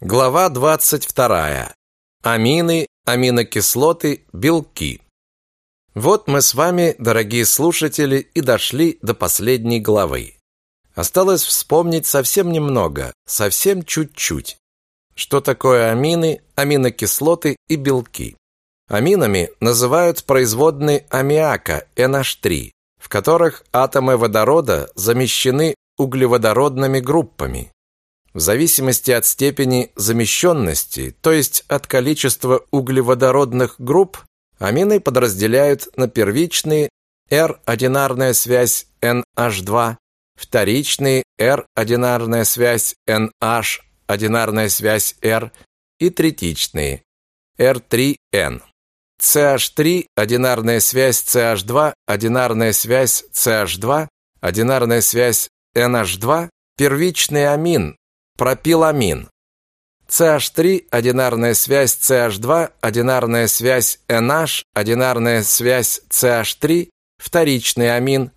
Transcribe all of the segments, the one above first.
Глава 22. Амины, аминокислоты, белки. Вот мы с вами, дорогие слушатели, и дошли до последней главы. Осталось вспомнить совсем немного, совсем чуть-чуть. Что такое амины, аминокислоты и белки? Аминами называют производные аммиака NH3, в которых атомы водорода замещены углеводородными группами. В зависимости от степени замещенности, то есть от количества углеводородных групп, амины подразделяют на первичные R-одинарная связь NH2, вторичные R-одинарная связь NH, одинарная связь R и третичные R3N. CH3, одинарная связь CH2, одинарная связь CH2, одинарная связь NH2, первичный амин, пропиламин. CH3, одинарная связь CH2, одинарная связь NH, одинарная связь CH3, вторичный амин,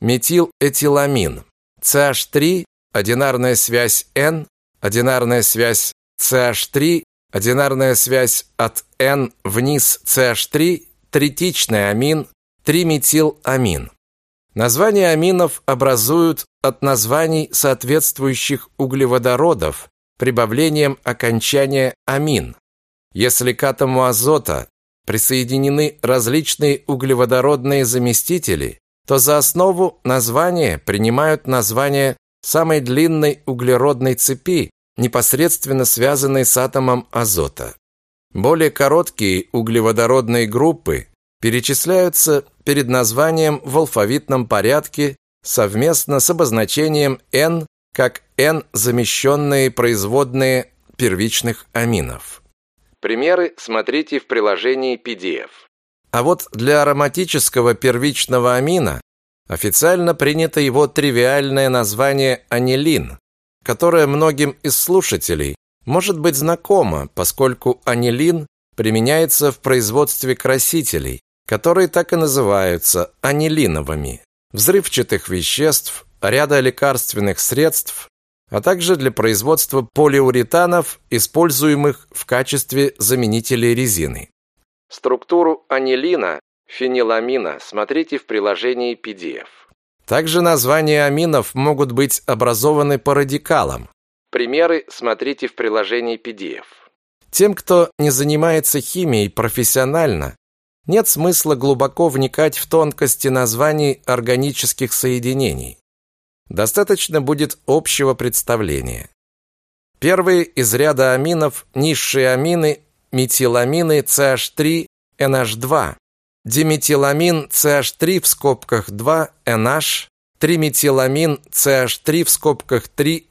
метилэтиламин. CH3, одинарная связь N, одинарная связь CH3, одинарная связь от N вниз CH3, третичный амин, триметиламин. Названия аминов образуют от названий соответствующих углеводородов прибавлением окончания амин. Если к атому азота присоединены различные углеводородные заместители, то за основу названия принимают название самой длинной углеродной цепи, непосредственно связанной с атомом азота. Более короткие углеводородные группы перечисляются перед названием в алфавитном порядке совместно с обозначением N как N замещенные производные первичных аминов. Примеры смотрите в приложении PDF. А вот для ароматического первичного амина официально принято его тривиальное название анилин, которое многим из слушателей может быть знакомо, поскольку анилин применяется в производстве красителей, которые так и называются анилиновыми, взрывчатых веществ, ряда лекарственных средств, а также для производства полиуретанов, используемых в качестве заменителей резины. Структуру анилина, фениламина смотрите в приложении PDF. Также названия аминов могут быть образованы по радикалам. Примеры смотрите в приложении PDF. Тем, кто не занимается химией профессионально, нет смысла глубоко вникать в тонкости названий органических соединений. Достаточно будет общего представления. Первые из ряда аминов – низшие амины, метиламины CH3, NH2, диметиламин CH3 в скобках 2, NH, триметиламин CH3 в скобках 3,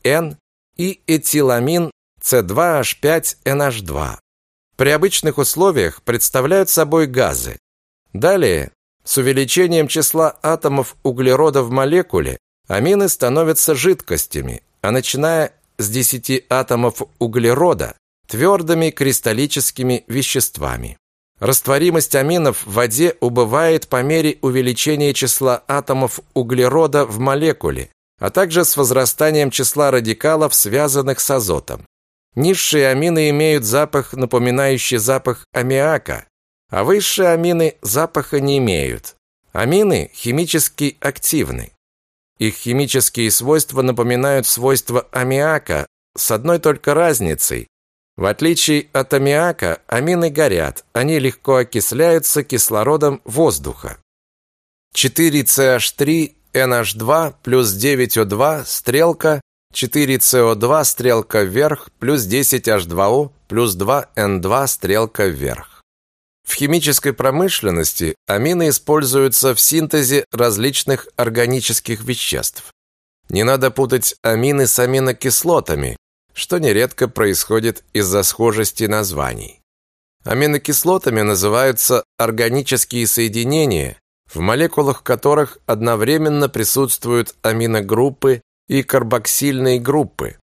и этиламин C2H5, NH2 при обычных условиях представляют собой газы. Далее, с увеличением числа атомов углерода в молекуле, амины становятся жидкостями, а начиная с 10 атомов углерода – твердыми кристаллическими веществами. Растворимость аминов в воде убывает по мере увеличения числа атомов углерода в молекуле, а также с возрастанием числа радикалов, связанных с азотом. Низшие амины имеют запах, напоминающий запах аммиака, а высшие амины запаха не имеют. Амины химически активны. Их химические свойства напоминают свойства аммиака с одной только разницей. В отличие от аммиака, амины горят, они легко окисляются кислородом воздуха. 4CH3 NH2 плюс 9O2 стрелка 4СО2 стрелка вверх, плюс 10H2O, плюс 2N2 стрелка вверх. В химической промышленности амины используются в синтезе различных органических веществ. Не надо путать амины с аминокислотами, что нередко происходит из-за схожести названий. Аминокислотами называются органические соединения, в молекулах которых одновременно присутствуют аминогруппы и карбоксильные группы.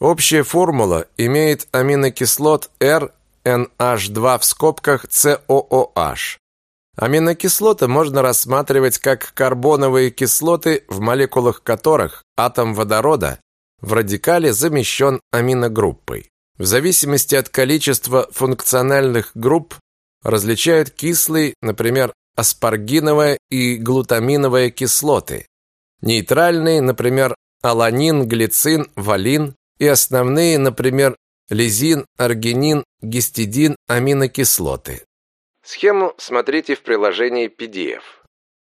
Общая формула имеет аминокислот R, NH2 в скобках COOH. Аминокислоты можно рассматривать как карбоновые кислоты, в молекулах которых атом водорода в радикале замещен аминогруппой. В зависимости от количества функциональных групп различают кислые, например, аспаргиновая и глутаминовая кислоты, нейтральные, например, аланин, глицин, валин и основные, например, лизин, аргинин, гистидин, аминокислоты. Схему смотрите в приложении PDF.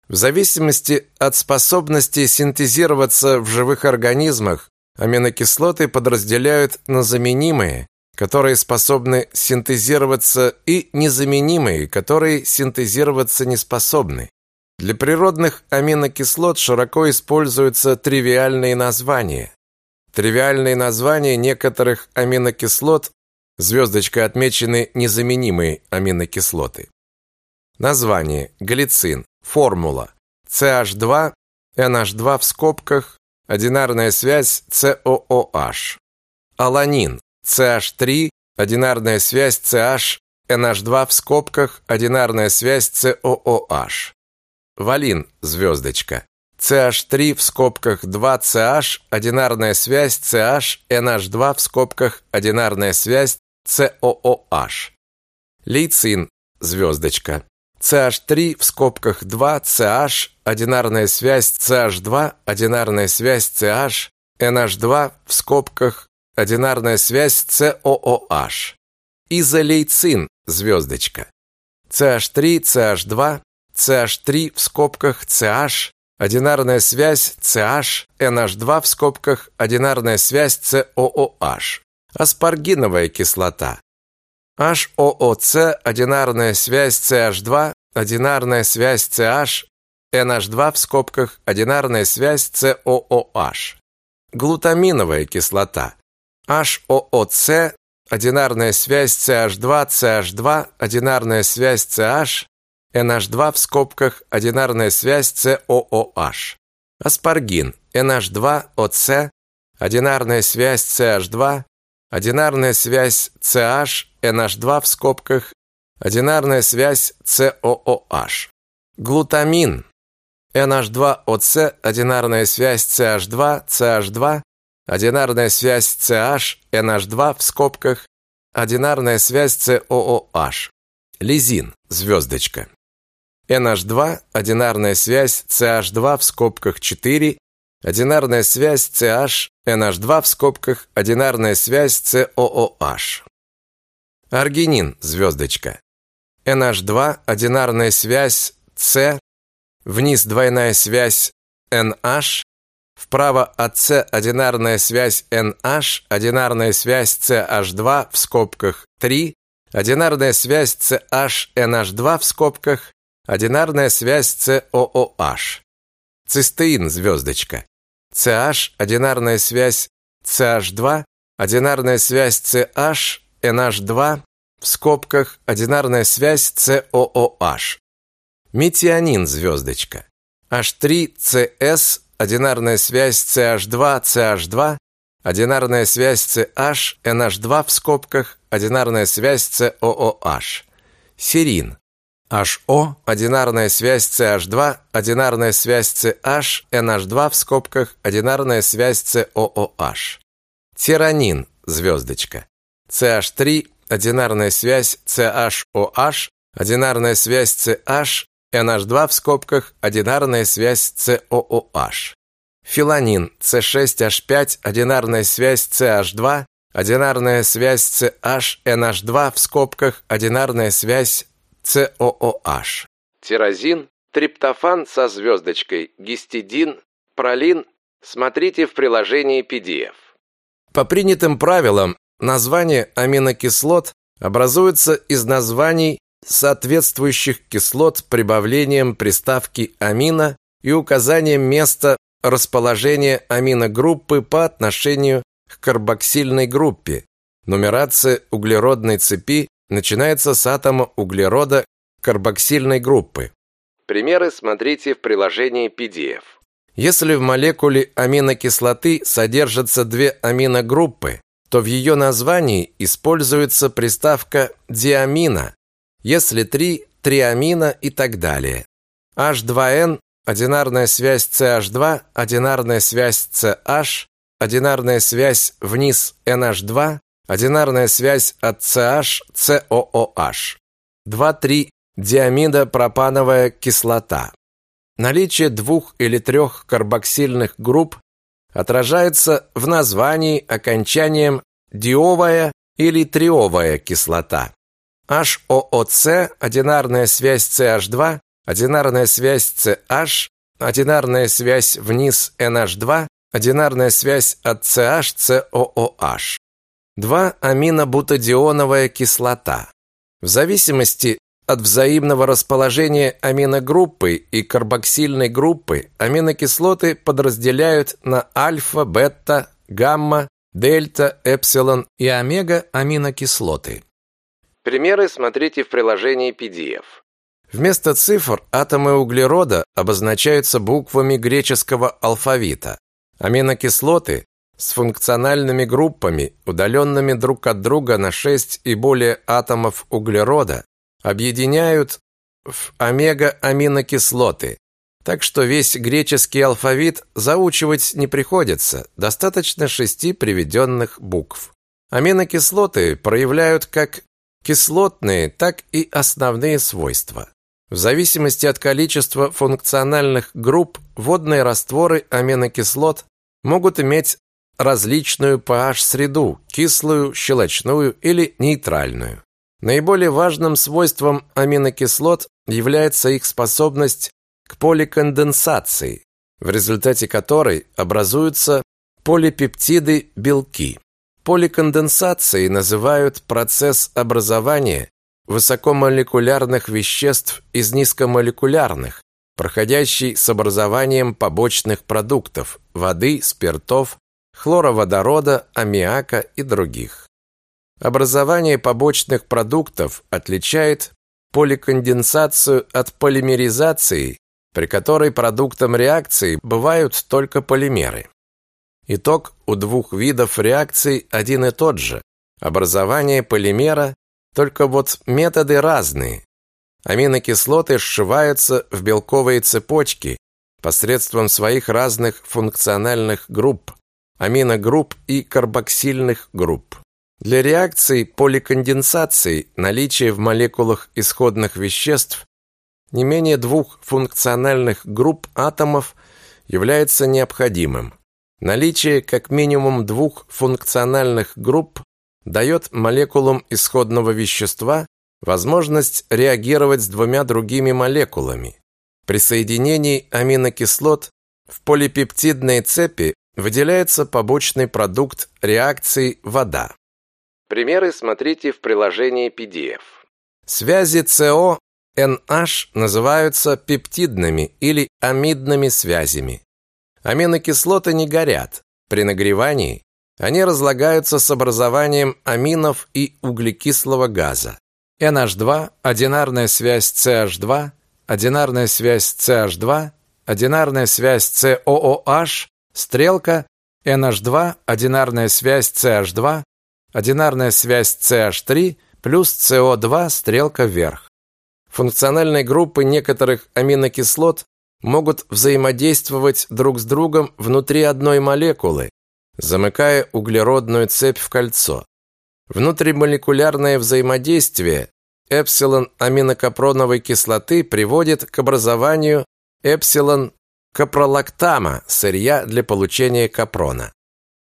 В зависимости от способности синтезироваться в живых организмах, аминокислоты подразделяют на заменимые, которые способны синтезироваться, и незаменимые, которые синтезироваться не способны. Для природных аминокислот широко используются тривиальные названия. Тривиальные названия некоторых аминокислот звездочкой отмечены незаменимые аминокислоты. Название: глицин, формула CH2 NH2 в скобках, одинарная связь COOH. Аланин CH3, одинарная связь CH NH2 в скобках, одинарная связь COOH. Валин, звездочка. CH3 в скобках 2CH, одинарная связь CH, NH2 в скобках, одинарная связь COOH. Лейцин, звездочка. CH3 в скобках 2CH, одинарная связь CH2, одинарная связь CH, NH2 в скобках, одинарная связь COOH. Изолейцин, звездочка. CH3, CH2, CH3 в скобках CH, одинарная связь CH, NH2 в скобках, одинарная связь COOH. Аспаргиновая кислота. HOOC, одинарная связь CH2, одинарная связь CH, NH2 в скобках, одинарная связь COOH. Глутаминовая кислота. HOOC, одинарная связь CH2, CH2, одинарная связь CH, NH2 в скобках, одинарная связь COOH. Аспаргин, NH2OC, одинарная связь CH2, одинарная связь CH, NH2 в скобках, одинарная связь COOH. Глутамин, NH2OC, одинарная связь CH2, CH2, одинарная связь CH, NH2 в скобках, одинарная связь COOH. Лизин, звездочка. NH2, одинарная связь CH2 в скобках 4, одинарная связь CH, NH2 в скобках, одинарная связь COOH. Аргинин, звездочка. NH2, одинарная связь C, вниз двойная связь NH, вправо от C одинарная связь NH, одинарная связь CH2 в скобках 3, одинарная связь CH-NH2 в скобках, Одинарная связь COOH. Цистеин, звездочка. CH, одинарная связь CH2, одинарная связь CH, NH2, в скобках, одинарная связь COOH. Метионин, звездочка. H3CS, одинарная связь CH2, CH2, одинарная связь CH, NH2 в скобках, одинарная связь COOH. Серин. HO, одинарная связь CH2, одинарная связь CH, NH2 в скобках, одинарная связь COOH. Тиранин, звездочка. CH3, одинарная связь CHOH, одинарная связь CH, NH2 в скобках, одинарная связь COOH. Филанин, C6H5, одинарная связь CH2, одинарная связь CH, NH2 в скобках, одинарная связь ЦООH. Тирозин, триптофан со звездочкой, гистидин, пролин. Смотрите в приложении PDF. По принятым правилам, название аминокислот образуется из названий соответствующих кислот прибавлением приставки амина и указанием места расположения аминогруппы по отношению к карбоксильной группе. Нумерация углеродной цепи начинается с атома углерода карбоксильной группы. Примеры смотрите в приложении PDF. Если в молекуле аминокислоты содержатся две аминогруппы, то в ее названии используется приставка диамина, если три – триамина и так далее. H2N – одинарная связь CH2, одинарная связь CH, одинарная связь вниз NH2, одинарная связь от CH COOH. 2,3 диамидопропановая кислота. Наличие двух или трех карбоксильных групп отражается в названии окончанием диовая или триовая кислота. HOOC, одинарная связь CH2, одинарная связь CH, одинарная связь вниз NH2, одинарная связь от CH COOH. 2 аминобутадионовая кислота. В зависимости от взаимного расположения аминогруппы и карбоксильной группы аминокислоты подразделяют на альфа, бета, гамма, дельта, эпсилон и омега аминокислоты. Примеры смотрите в приложении PDF. Вместо цифр атомы углерода обозначаются буквами греческого алфавита. Аминокислоты с функциональными группами, удаленными друг от друга на 6 и более атомов углерода, объединяют в омега-аминокислоты. Так что весь греческий алфавит заучивать не приходится, достаточно шести приведенных букв. Аминокислоты проявляют как кислотные, так и основные свойства. В зависимости от количества функциональных групп водные растворы аминокислот могут иметь различную pH-среду – кислую, щелочную или нейтральную. Наиболее важным свойством аминокислот является их способность к поликонденсации, в результате которой образуются полипептиды-белки. Поликонденсацией называют процесс образования высокомолекулярных веществ из низкомолекулярных, проходящий с образованием побочных продуктов – воды, спиртов, хлороводорода, аммиака и других. Образование побочных продуктов отличает поликонденсацию от полимеризации, при которой продуктом реакции бывают только полимеры. Итог у двух видов реакций один и тот же – образование полимера, только вот методы разные. Аминокислоты сшиваются в белковые цепочки посредством своих разных функциональных групп, аминогрупп и карбоксильных групп. Для реакции поликонденсации наличие в молекулах исходных веществ не менее двух функциональных групп атомов является необходимым. Наличие как минимум двух функциональных групп дает молекулам исходного вещества возможность реагировать с двумя другими молекулами. При соединении аминокислот в полипептидной цепи выделяется побочный продукт реакции вода. Примеры смотрите в приложении PDF. Связи СО NH называются пептидными или амидными связями. Аминокислоты не горят. При нагревании они разлагаются с образованием аминов и углекислого газа. NH2, одинарная связь CH2, одинарная связь CH2, одинарная связь COOH, стрелка NH2, одинарная связь CH2, одинарная связь CH3 плюс CO2 стрелка вверх. Функциональные группы некоторых аминокислот могут взаимодействовать друг с другом внутри одной молекулы, замыкая углеродную цепь в кольцо. Внутримолекулярное взаимодействие эпсилон аминокапроновой кислоты приводит к образованию эпсилон капролактама, сырья для получения капрона.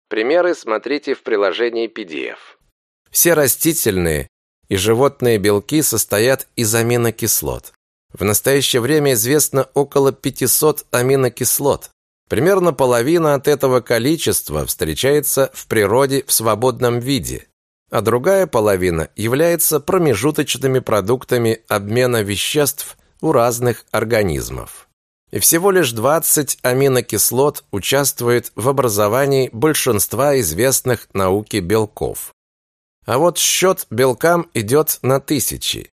Примеры смотрите в приложении PDF. Все растительные и животные белки состоят из аминокислот. В настоящее время известно около 500 аминокислот. Примерно половина от этого количества встречается в природе в свободном виде, а другая половина является промежуточными продуктами обмена веществ у разных организмов и всего лишь 20 аминокислот участвуют в образовании большинства известных науке белков. А вот счет белкам идет на тысячи.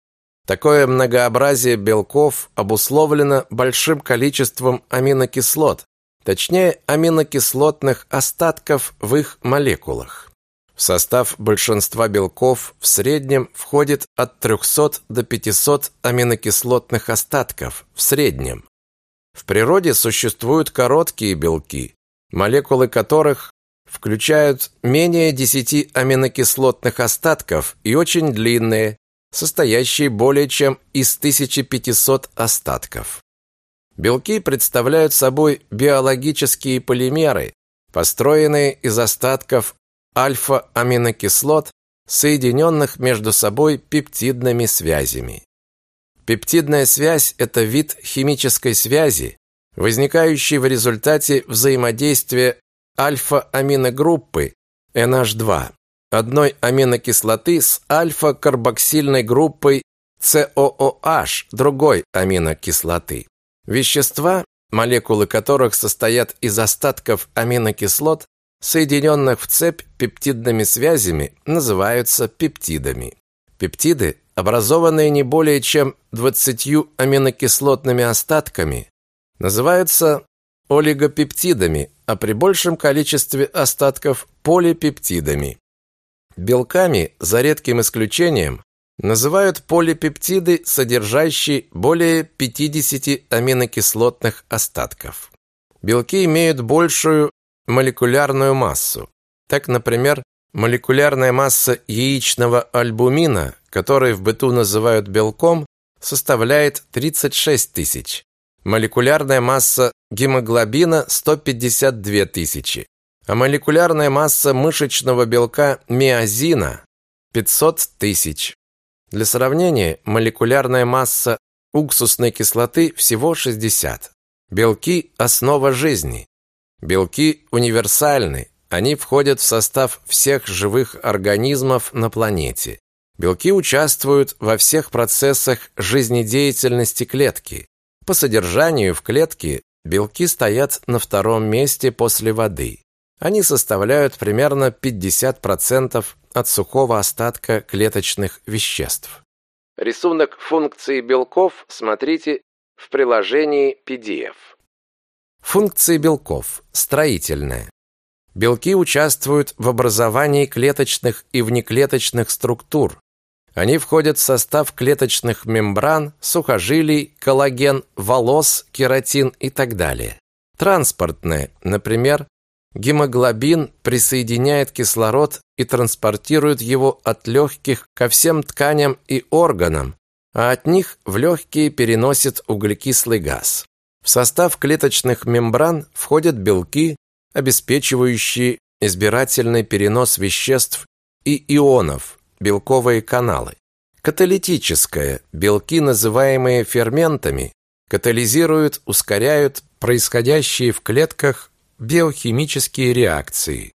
Такое многообразие белков обусловлено большим количеством аминокислот, точнее аминокислотных остатков в их молекулах. В состав большинства белков в среднем входит от 300 до 500 аминокислотных остатков в среднем. В природе существуют короткие белки, молекулы которых включают менее 10 аминокислотных остатков и очень длинные, состоящие более чем из 1500 остатков. Белки представляют собой биологические полимеры, построенные из остатков альфа-аминокислот, соединенных между собой пептидными связями. Пептидная связь – это вид химической связи, возникающий в результате взаимодействия альфа-аминогруппы NH2, одной аминокислоты с альфа-карбоксильной группой COOH, другой аминокислоты. Вещества, молекулы которых состоят из остатков аминокислот, соединенных в цепь пептидными связями, называются пептидами. Пептиды, образованные не более чем 20 аминокислотными остатками, называются олигопептидами, а при большем количестве остатков полипептидами. Белками, за редким исключением, называют полипептиды, содержащие более 50 аминокислотных остатков. Белки имеют большую молекулярную массу. Так, например, молекулярная масса яичного альбумина, который в быту называют белком, составляет 36 тысяч. Молекулярная масса гемоглобина 152 тысячи, а молекулярная масса мышечного белка миозина 500 тысяч. Для сравнения, молекулярная масса уксусной кислоты всего 60. Белки – основа жизни. Белки универсальны, они входят в состав всех живых организмов на планете. Белки участвуют во всех процессах жизнедеятельности клетки. По содержанию в клетке белки стоят на втором месте после воды. Они составляют примерно 50% от сухого остатка клеточных веществ. Рисунок функции белков смотрите в приложении PDF. Функции белков. Строительная. Белки участвуют в образовании клеточных и внеклеточных структур. Они входят в состав клеточных мембран, сухожилий, коллаген, волос, кератин и так далее. Транспортная, например, гемоглобин присоединяет кислород и транспортирует его от легких ко всем тканям и органам, а от них в легкие переносит углекислый газ. В состав клеточных мембран входят белки, обеспечивающие избирательный перенос веществ и ионов, белковые каналы. Каталитическое – белки, называемые ферментами, катализируют, ускоряют происходящие в клетках биохимические реакции.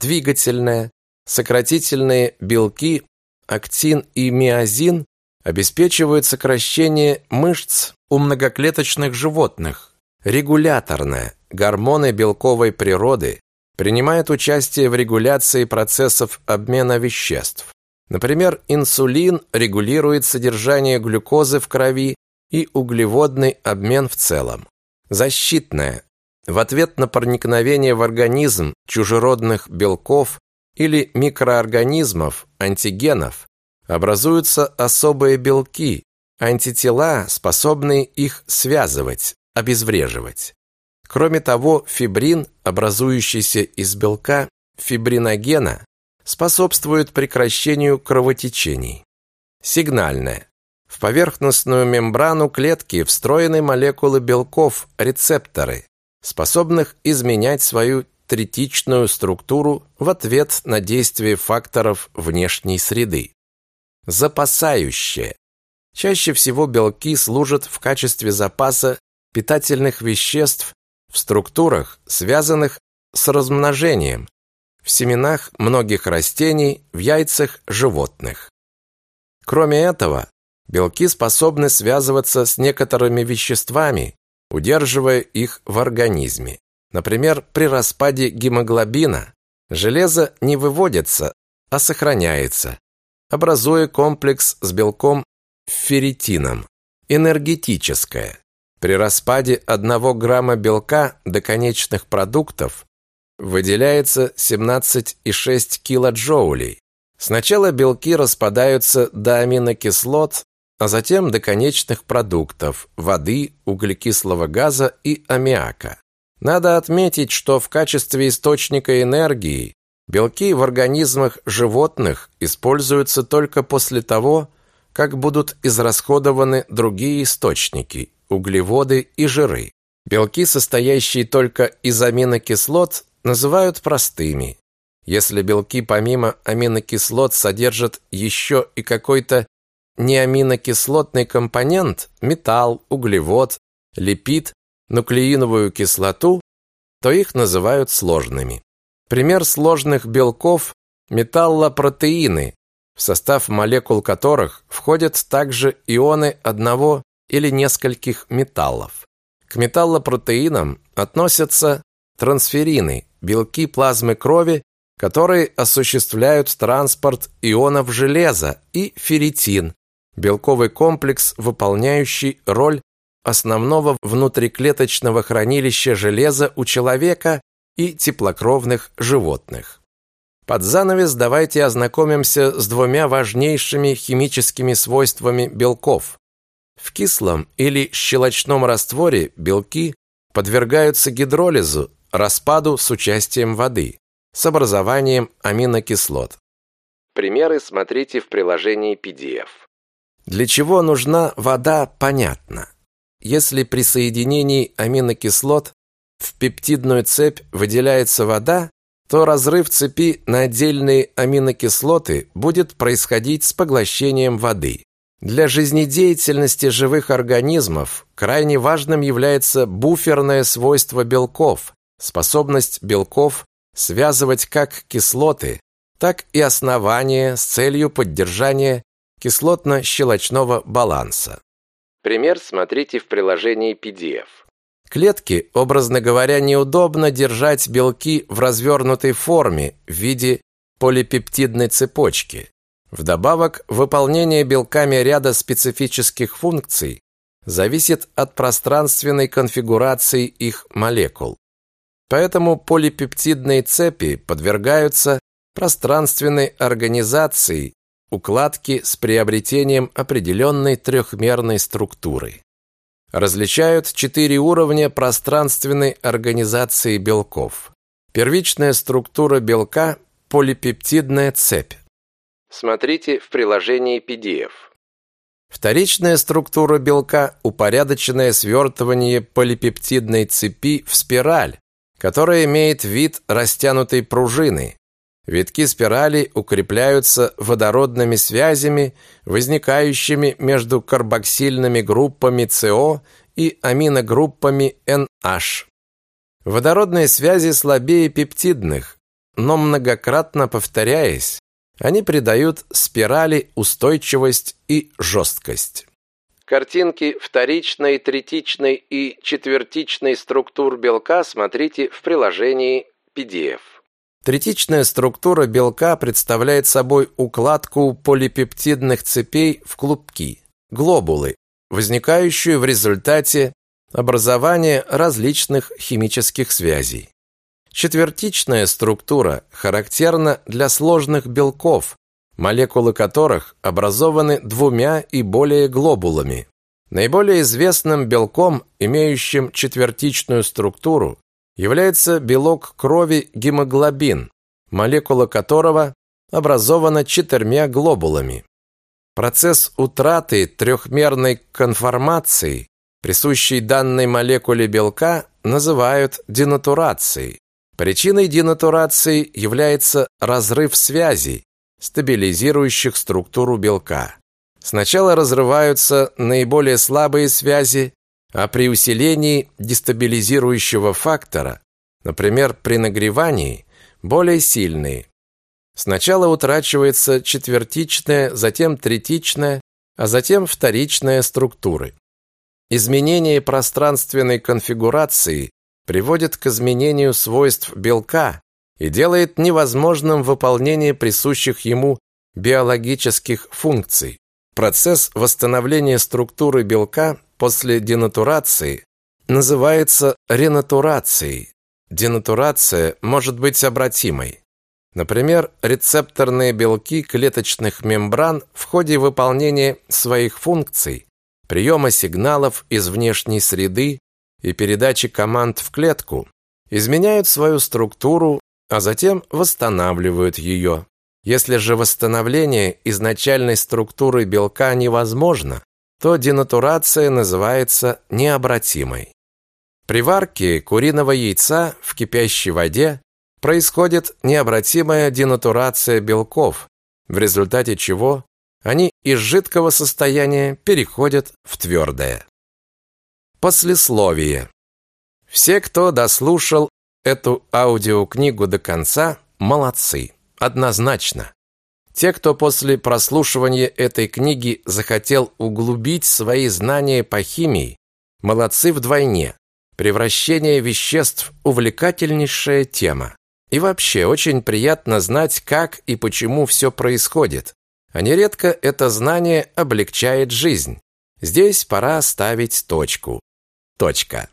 Двигательное – сократительные белки, актин и миозин обеспечивают сокращение мышц у многоклеточных животных. Регуляторная. Гормоны белковой природы принимают участие в регуляции процессов обмена веществ. Например, инсулин регулирует содержание глюкозы в крови и углеводный обмен в целом. Защитная. В ответ на проникновение в организм чужеродных белков или микроорганизмов, антигенов, образуются особые белки, антитела, способные их связывать, обезвреживать. Кроме того, фибрин, образующийся из белка фибриногена, способствует прекращению кровотечений. Сигнальное. В поверхностную мембрану клетки встроены молекулы белков, рецепторы, способных изменять свою третичную структуру в ответ на действие факторов внешней среды. Запасающее. Чаще всего белки служат в качестве запаса питательных веществ в структурах, связанных с размножением, в семенах многих растений, в яйцах животных. Кроме этого, белки способны связываться с некоторыми веществами, удерживая их в организме. Например, при распаде гемоглобина железо не выводится, а сохраняется, образуя комплекс с белком ферритином. Энергетическое. При распаде 1 грамма белка до конечных продуктов выделяется 17,6 килоджоулей. Сначала белки распадаются до аминокислот, а затем до конечных продуктов – воды, углекислого газа и аммиака. Надо отметить, что в качестве источника энергии белки в организмах животных используются только после того, как будут израсходованы другие источники – углеводы и жиры. Белки, состоящие только из аминокислот, называют простыми. Если белки помимо аминокислот содержат еще и какой-то неаминокислотный компонент – металл, углевод, липид, нуклеиновую кислоту, то их называют сложными. Пример сложных белков – металлопротеины, в состав молекул которых входят также ионы одного или нескольких металлов. К металлопротеинам относятся трансферины, белки плазмы крови, которые осуществляют транспорт ионов железа, и ферритин, белковый комплекс, выполняющий роль основного внутриклеточного хранилища железа у человека и теплокровных животных. Под занавес давайте ознакомимся с двумя важнейшими химическими свойствами белков. В кислом или щелочном растворе белки подвергаются гидролизу, распаду с участием воды, с образованием аминокислот. Примеры смотрите в приложении PDF. Для чего нужна вода, понятно. Если при соединении аминокислот в пептидную цепь выделяется вода, то разрыв цепи на отдельные аминокислоты будет происходить с поглощением воды. Для жизнедеятельности живых организмов крайне важным является буферное свойство белков, способность белков связывать как кислоты, так и основания с целью поддержания кислотно-щелочного баланса. Пример смотрите в приложении PDF. Клетки, образно говоря, неудобно держать белки в развернутой форме в виде полипептидной цепочки. Вдобавок, выполнение белками ряда специфических функций зависит от пространственной конфигурации их молекул. Поэтому полипептидные цепи подвергаются пространственной организации укладки с приобретением определенной трехмерной структуры. Различают четыре уровня пространственной организации белков. Первичная структура белка – полипептидная цепь. Смотрите в приложении PDF. Вторичная структура белка – упорядоченное свертывание полипептидной цепи в спираль, которая имеет вид растянутой пружины, Витки спирали укрепляются водородными связями, возникающими между карбоксильными группами СО и аминогруппами NH. Водородные связи слабее пептидных, но многократно повторяясь, они придают спирали устойчивость и жесткость. Картинки вторичной, третичной и четвертичной структур белка смотрите в приложении PDF. Третичная структура белка представляет собой укладку полипептидных цепей в клубки, глобулы, возникающую в результате образования различных химических связей. Четвертичная структура характерна для сложных белков, молекулы которых образованы двумя и более глобулами. Наиболее известным белком, имеющим четвертичную структуру, является белок крови гемоглобин, молекула которого образована четырьмя глобулами. Процесс утраты трехмерной конформации, присущей данной молекуле белка, называют денатурацией. Причиной денатурации является разрыв связей, стабилизирующих структуру белка. Сначала разрываются наиболее слабые связи, а при усилении дестабилизирующего фактора, например, при нагревании, более сильные. Сначала утрачивается четвертичная, затем третичная, а затем вторичная структуры. Изменение пространственной конфигурации приводит к изменению свойств белка и делает невозможным выполнение присущих ему биологических функций. Процесс восстановления структуры белка после денатурации называется ренатурацией. Денатурация может быть обратимой. Например, рецепторные белки клеточных мембран в ходе выполнения своих функций, приема сигналов из внешней среды, и передачи команд в клетку, изменяют свою структуру, а затем восстанавливают ее. Если же восстановление изначальной структуры белка невозможно, то денатурация называется необратимой. При варке куриного яйца в кипящей воде происходит необратимая денатурация белков, в результате чего они из жидкого состояния переходят в твердое. Послесловие. Все, кто дослушал эту аудиокнигу до конца, молодцы. Однозначно. Те, кто после прослушивания этой книги захотел углубить свои знания по химии, молодцы вдвойне. Превращение веществ – увлекательнейшая тема. И вообще, очень приятно знать, как и почему все происходит. А нередко это знание облегчает жизнь. Здесь пора ставить точку. Точка.